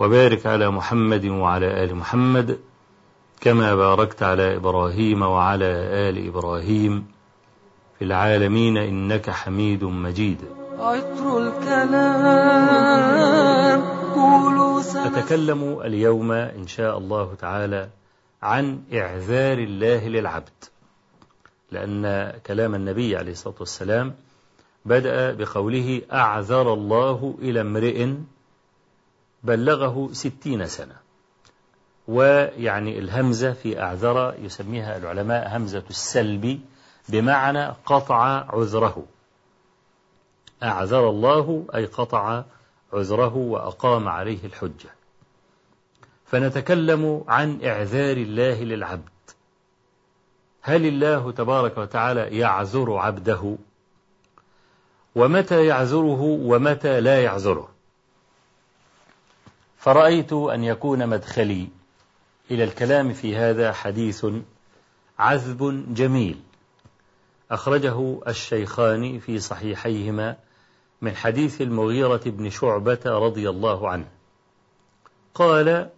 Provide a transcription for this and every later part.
وبارك على محمد وعلى آل محمد كما باركت على إبراهيم وعلى آل إبراهيم في العالمين إنك حميد مجيد. عطر الكلام أتكلم اليوم إن شاء الله تعالى عن إعذار الله للعبد لأن كلام النبي عليه الصلاة والسلام بدأ بقوله أعذر الله إلى امرئ بلغه ستين سنة. ويعني الهمزة في أعذر يسميها العلماء همزة السلب بمعنى قطع عذره. أعذر الله أي قطع عذره وأقام عليه الحجة. فنتكلم عن إعذار الله للعبد. هل الله تبارك وتعالى يعذر عبده؟ ومتى يعذره ومتى لا يعذره؟ فرأيت أن يكون مدخلي. إلى الكلام في هذا حديث عذب جميل. أخرجه الشيخان في صحيحيهما من حديث المغيرة بن شعبة رضي الله عنه. قال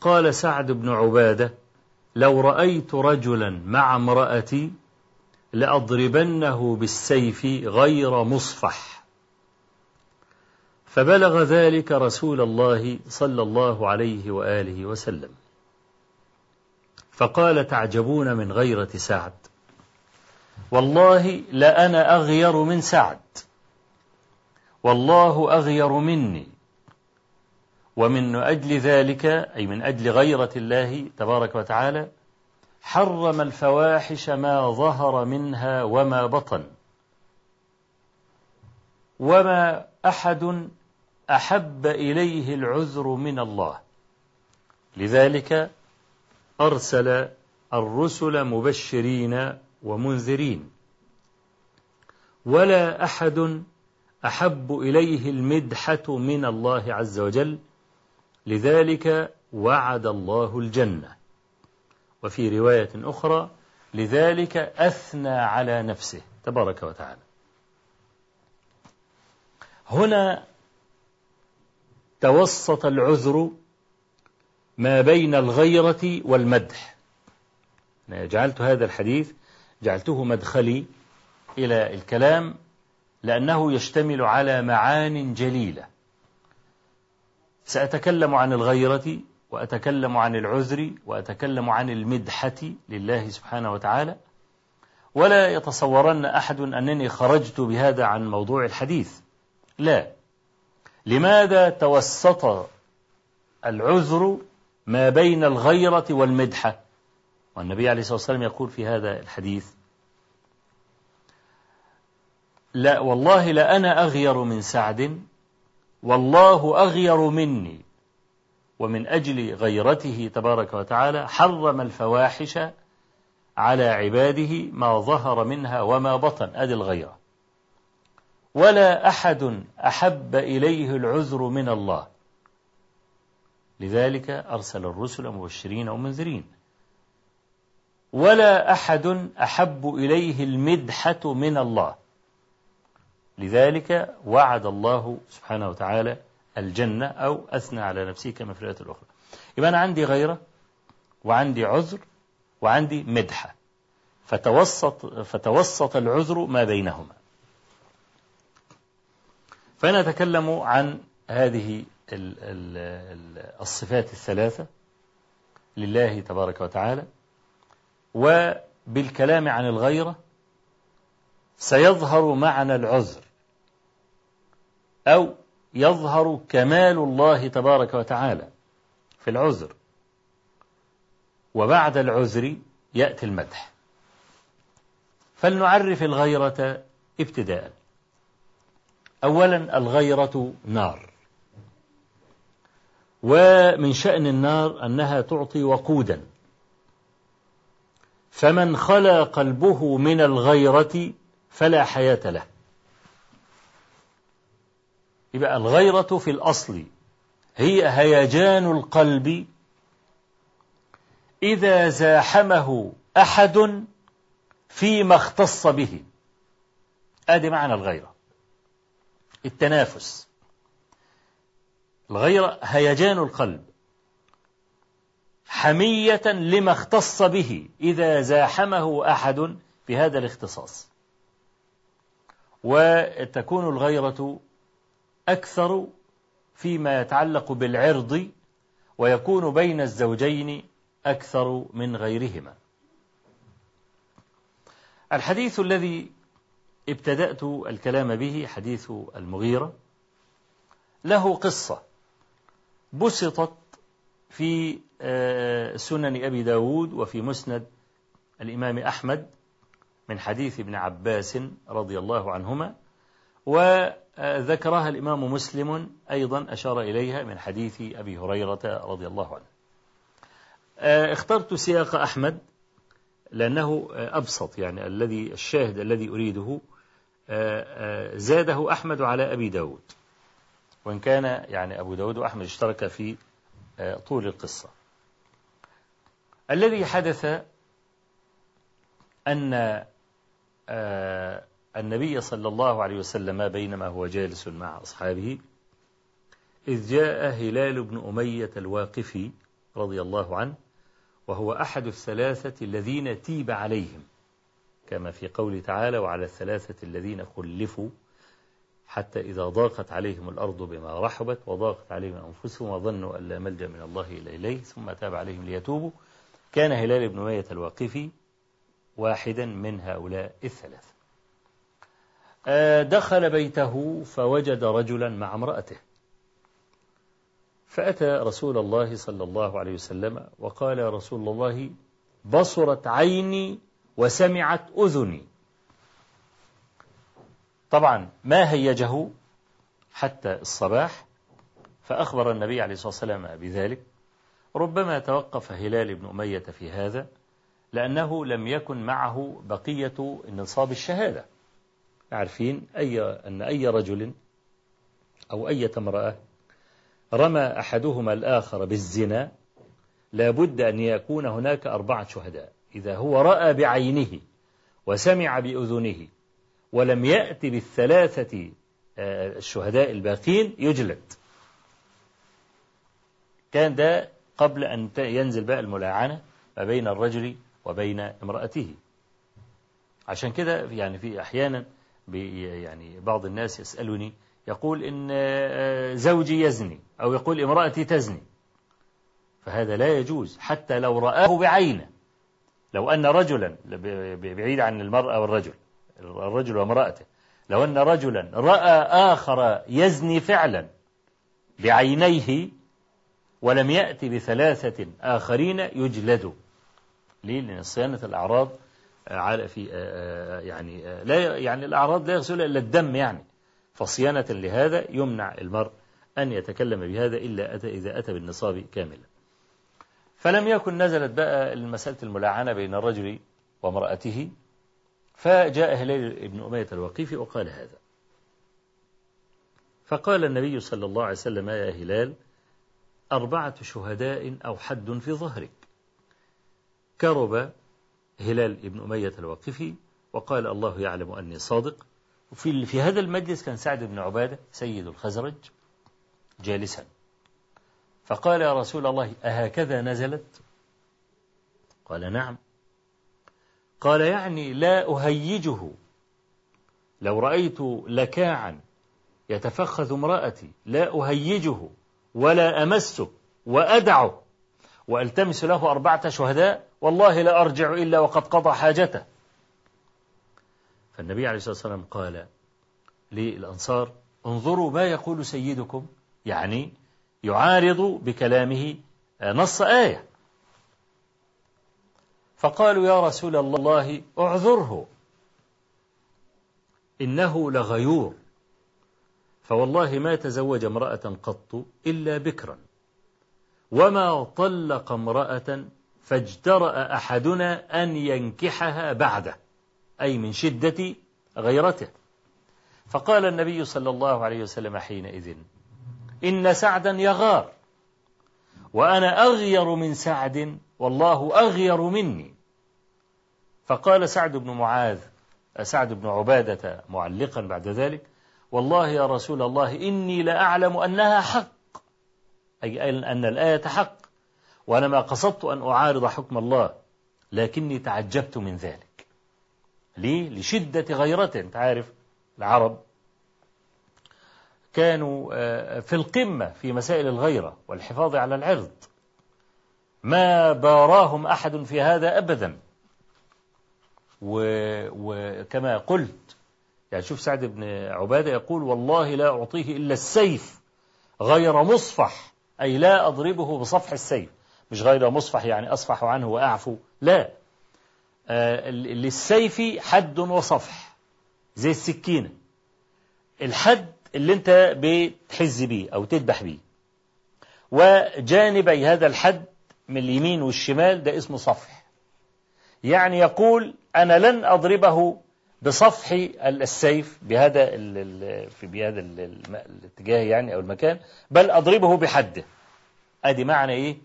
قال سعد بن عبادة لو رأيت رجلا مع امرأتي لأضربنه بالسيف غير مصفح. فبلغ ذلك رسول الله صلى الله عليه وآله وسلم. فقال تعجبون من غيرة سعد. والله لأنا أغير من سعد. والله أغير مني. ومن أجل ذلك أي من أجل غيرة الله تبارك وتعالى حرم الفواحش ما ظهر منها وما بطن. وما أحد أحب إليه العذر من الله. لذلك أرسل الرسل مبشرين ومنذرين. ولا أحد أحب إليه المدحة من الله عز وجل. لذلك وعد الله الجنة. وفي رواية أخرى لذلك أثنى على نفسه. تبارك وتعالى. هنا توسط العذر ما بين الغيرة والمدح. أنا جعلت هذا الحديث جعلته مدخلي إلى الكلام لأنه يشتمل على معان جليلة. سأتكلم عن الغيرة وأتكلم عن العذر وأتكلم عن المدحة لله سبحانه وتعالى. ولا يتصورن أحد أنني خرجت بهذا عن موضوع الحديث. لا. لماذا توسط العذر ما بين الغيرة والمدحة؟ والنبي عليه الصلاة والسلام يقول في هذا الحديث لا والله لأنا أغير من سعد والله أغير مني ومن أجل غيرته تبارك وتعالى حرم الفواحش على عباده ما ظهر منها وما بطن. أدي الغيرة. ولا أحد أحب إليه العذر من الله. لذلك أرسل الرسل مبشرين ومنذرين ولا أحد أحب إليه المدحة من الله. لذلك وعد الله سبحانه وتعالى الجنة أو أثنى على نفسه كما في الآية الأخرى. يبقى أنا عندي غيرة وعندي عذر وعندي مدحة. فتوسط, فتوسط العذر ما بينهما. فنتكلم عن هذه الصفات الثلاثة لله تبارك وتعالى وبالكلام عن الغيرة سيظهر معنى العذر أو يظهر كمال الله تبارك وتعالى في العذر وبعد العذر يأتي المدح. فلنعرف الغيرة ابتداء. أولا الغيرة نار. ومن شأن النار أنها تعطي وقودا. فمن خلا قلبه من الغيرة فلا حياة له. يبقى الغيرة في الأصل هي هيجان القلب. إذا زاحمه أحد فيما اختص به. آدي معنى الغيرة. التنافس. الغيرة هيجان القلب. حمية لما اختص به إذا زاحمه أحد في هذا الاختصاص. وتكون الغيرة أكثر فيما يتعلق بالعرض ويكون بين الزوجين أكثر من غيرهما. الحديث الذي ابتدأت الكلام به حديث المغيرة. له قصة بسطت في سنن أبي داود وفي مسند الإمام أحمد من حديث ابن عباس رضي الله عنهما وذكرها الإمام مسلم أيضا أشار إليها من حديث أبي هريرة رضي الله عنه. اخترت سياق أحمد لأنه أبسط يعني الذي الشاهد الذي أريده زاده أحمد على أبي داود. وإن كان يعني أبو داود وأحمد اشترك في طول القصة. الذي حدث أن النبي صلى الله عليه وسلم بينما هو جالس مع أصحابه إذ جاء هلال بن أمية الواقفي رضي الله عنه وهو أحد الثلاثة الذين تيب عليهم. كما في قوله تعالى وعلى الثلاثة الذين خلفوا حتى إذا ضاقت عليهم الأرض بما رحبت وضاقت عليهم أنفسهم وظنوا أن لا ملجأ من الله إلا إليه ثم تاب عليهم ليتوبوا. كان هلال بن أمية الواقفي واحدا من هؤلاء الثلاثة دخل بيته فوجد رجلا مع امرأته. فأتى رسول الله صلى الله عليه وسلم وقال يا رسول الله بصرت عيني وسمعت أذني. طبعا ما هيجه حتى الصباح فأخبر النبي عليه الصلاة والسلام بذلك. ربما توقف هلال بن أمية في هذا لأنه لم يكن معه بقية نصاب الشهادة. عارفين أي أن أي رجل أو أي امرأة رمى أحدهما الآخر بالزنا لابد أن يكون هناك أربعة شهداء. إذا هو رأى بعينه وسمع بأذنه ولم يأتي بالثلاثة الشهداء الباقين يجلد. كان ده قبل أن ينزل بقى الملاعنة ما بين الرجل وبين امرأته. عشان كده يعني في أحيانا يعني بعض الناس يسألني يقول إن زوجي يزني أو يقول امرأتي تزني. فهذا لا يجوز حتى لو رآه بعينه. لو أن رجلا بعيد عن المرأة والرجل الرجل وامرأته لو أن رجلا رأى آخر يزني فعلا بعينيه ولم يأتي بثلاثة آخرين يجلد. ليه؟ لأن صيانة الأعراض على في يعني لا يعني الأعراض لا يغسلها إلا الدم يعني. فصيانة لهذا يمنع المرء أن يتكلم بهذا إلا أتى إذا أتى بالنصاب كاملا. فلم يكن نزلت بقى المسألة الملاعنة بين الرجل وامرأته فجاء هلال بن أمية الوقيفي وقال هذا. فقال النبي صلى الله عليه وسلم يا هلال أربعة شهداء أو حد في ظهرك. كرب هلال بن أمية الوقفي وقال الله يعلم أني صادق. وفي في هذا المجلس كان سعد بن عبادة سيد الخزرج جالسا. فقال يا رسول الله أهكذا نزلت؟ قال نعم. قال يعني لا أهيجه. لو رأيت لكاعا يتفخذ امرأتي لا أهيجه ولا أمسه وأدعه وألتمس له أربعة شهداء والله لا أرجع إلا وقد قضى حاجته. فالنبي عليه الصلاة والسلام قال للأنصار انظروا ما يقول سيدكم يعني يعارض بكلامه نص آية. فقالوا يا رسول الله اعذره إنه لغيور. فوالله ما تزوج امرأة قط إلا بكرا وما طلق امرأة فاجترأ أحدنا أن ينكحها بعده أي من شدة غيرته. فقال النبي صلى الله عليه وسلم حينئذ إن سعدا يغار. وأنا أغير من سعد والله أغير مني. فقال سعد بن معاذ سعد بن عبادة معلقا بعد ذلك والله يا رسول الله إني لأعلم أنها حق. أي أن الآية حق. وأنا ما قصدت أن أعارض حكم الله لكني تعجبت من ذلك. ليه؟ لشدة غيرته أنت عارف العرب كانوا في القمة في مسائل الغيرة والحفاظ على العرض. ما باراهم أحد في هذا أبدا. وكما قلت يعني شوف سعد بن عبادة يقول والله لا أعطيه إلا السيف غير مصفح أي لا أضربه بصفح السيف. مش غير مصفح يعني أصفح عنه وأعفو لا. آه للسيف حد وصفح زي السكينة. الحد اللي انت بتحز بيه أو تذبح بيه. وجانبي هذا الحد من اليمين والشمال ده اسمه صفح. يعني يقول أنا لن أضربه بصفح السيف بهذا في بهذا الاتجاه يعني أو المكان بل أضربه بحده أدي معنى إيه؟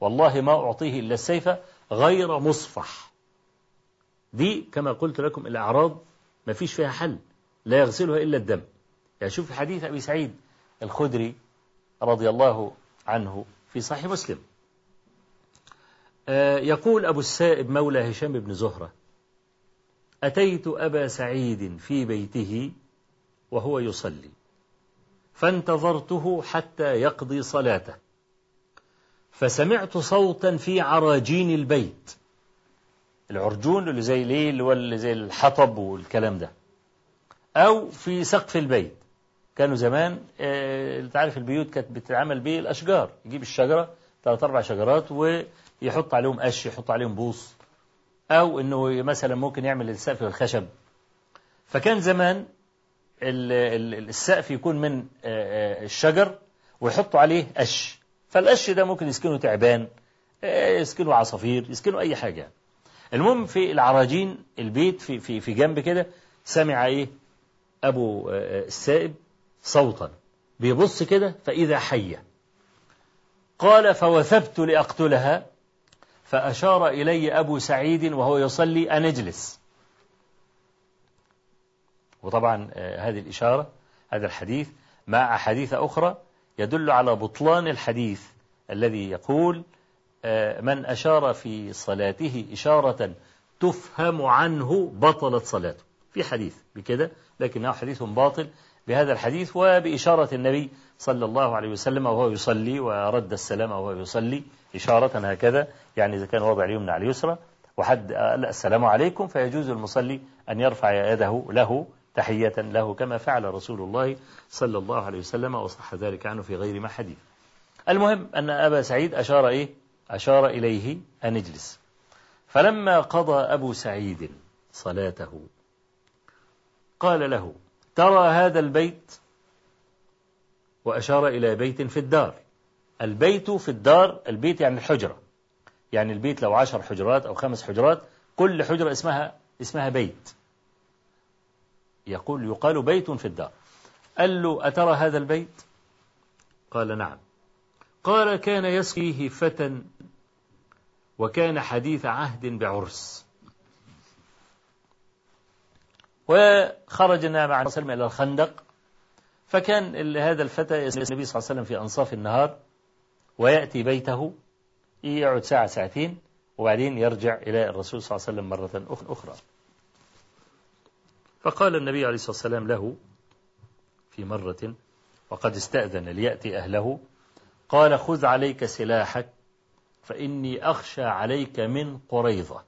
والله ما أعطيه إلا السيف غير مصفح. دي كما قلت لكم الأعراض ما فيش فيها حل لا يغسلها إلا الدم. يعني شوف حديث أبي سعيد الخدري رضي الله عنه في صحيح مسلم. يقول أبو السائب مولى هشام بن زهرة أتيت أبا سعيد في بيته وهو يصلي فانتظرته حتى يقضي صلاته فسمعت صوتا في عراجين البيت العرجون اللي زي ليه اللي هو زي الحطب والكلام ده أو في سقف البيت كانوا زمان انت عارف البيوت كانت بتتعمل بالأشجار يجيب الشجرة ثلاث أربع شجرات ويحط عليهم قش يحط عليهم بوص أو إنه مثلا ممكن يعمل السقف الخشب فكان زمان السقف يكون من الشجر ويحطوا عليه قش. فالقش ده ممكن يسكنه تعبان يسكنه عصافير يسكنه أي حاجة. المهم في العراجين البيت في في في جنب كده سمع إيه؟ أبو السائب صوتا. بيبص كده فإذا حية قال فوثبت لأقتلها. فأشار إلي أبو سعيد وهو يصلي أن اجلس. وطبعا هذه الإشارة هذا الحديث مع أحاديث أخرى يدل على بطلان الحديث الذي يقول من أشار في صلاته إشارة تفهم عنه بطلت صلاته. في حديث بكده لكنه حديث باطل بهذا الحديث وبإشارة النبي صلى الله عليه وسلم وهو يصلي ورد السلام وهو يصلي إشارة هكذا يعني إذا كان وضع اليمنى على اليسرى وحد قال السلام عليكم فيجوز المصلي أن يرفع يده له تحية له كما فعل رسول الله صلى الله عليه وسلم وصح ذلك عنه في غير ما حديث. المهم أن أبا سعيد أشار إيه؟ أشار إليه أن اجلس. فلما قضى أبو سعيد صلاته قال له ترى هذا البيت وأشار إلى بيت في الدار. البيت في الدار البيت يعني الحجرة. يعني البيت لو عشر حجرات أو خمس حجرات كل حجرة اسمها اسمها بيت. يقول يقال بيت في الدار. قال له أترى هذا البيت؟ قال نعم. قال كان يسقيه فتى وكان حديث عهد بعرس. وخرجنا مع النبي إلى الخندق. فكان هذا الفتى يسأل النبي صلى الله عليه وسلم في أنصاف النهار ويأتي بيته يقعد ساعة ساعتين وبعدين يرجع إلى الرسول صلى الله عليه وسلم مرة أخرى. فقال النبي عليه الصلاة والسلام له في مرة وقد استأذن ليأتي أهله قال خذ عليك سلاحك فإني أخشى عليك من قريظة.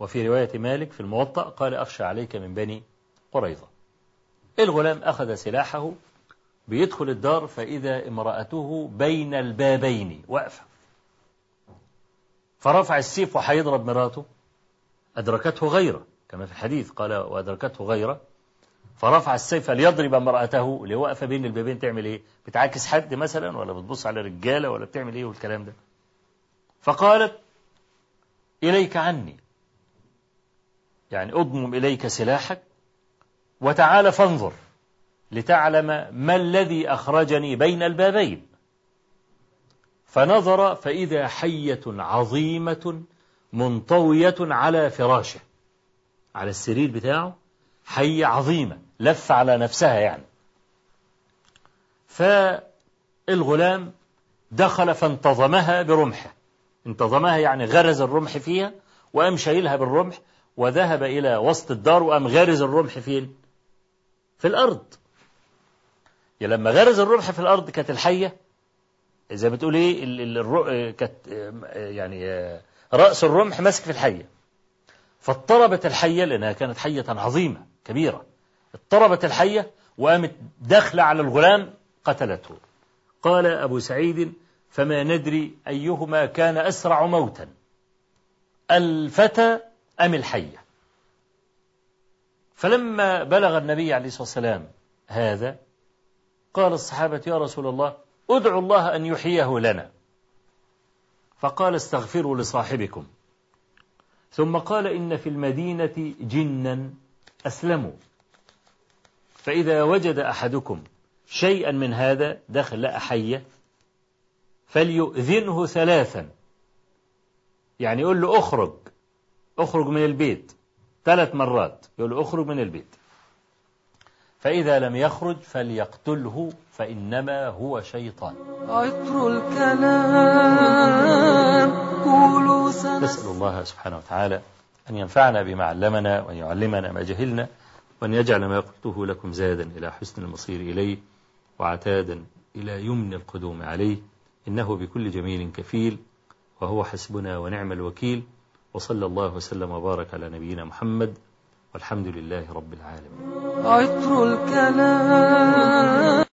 وفي رواية مالك في الموطأ قال أخشى عليك من بني قريظة. الغلام أخذ سلاحه بيدخل الدار فإذا امرأته بين البابين واقفة فرفع السيف وحيضرب مراته. أدركته غيرة كما في الحديث قال وأدركته غيرة. فرفع السيف ليضرب امرأته اللي واقفة بين البابين تعمل إيه؟ بتعاكس حد مثلا ولا بتبص على رجالة ولا بتعمل إيه والكلام ده؟ فقالت إليك عني. يعني أضمم إليك سلاحك وتعال فانظر لتعلم ما الذي أخرجني بين البابين. فنظر فإذا حية عظيمة منطوية على فراشه على السرير بتاعه حية عظيمة لف على نفسها يعني. فالغلام دخل فانتظمها برمحه. انتظمها يعني غرز الرمح فيها وقام شايلها بالرمح وذهب إلى وسط الدار وقام غارز الرمح فين؟ في الأرض. يا لما غرز الرمح في الأرض كانت الحية. زي ما بتقول إيه ال- ال- الر- كانت يعني رأس الرمح ماسك في الحية. فاضطربت الحية لأنها كانت حية عظيمة كبيرة. اضطربت الحية وقامت داخلة على الغلام قتلته. قال أبو سعيد فما ندري أيهما كان أسرع موتا. الفتى أم الحية؟ فلما بلغ النبي عليه الصلاة والسلام هذا قال الصحابة يا رسول الله ادعوا الله أن يحييه لنا. فقال استغفروا لصاحبكم. ثم قال إن في المدينة جنا أسلموا. فإذا وجد أحدكم شيئا من هذا دخل حية فليؤذنه ثلاثا. يعني يقول له اخرج. أخرج من البيت. ثلاث مرات يقول له أخرج من البيت. فإذا لم يخرج فليقتله فإنما هو شيطان. عطر الكلام قولوا نسأل الله سبحانه وتعالى أن ينفعنا بما علمنا وأن يعلمنا ما جهلنا وأن يجعل ما قلته لكم زادا إلى حسن المصير إليه وعتادا إلى يمن القدوم عليه. إنه بكل جميل كفيل وهو حسبنا ونعم الوكيل. وصلى الله وسلم وبارك على نبينا محمد والحمد لله رب العالمين. عطر الكلام.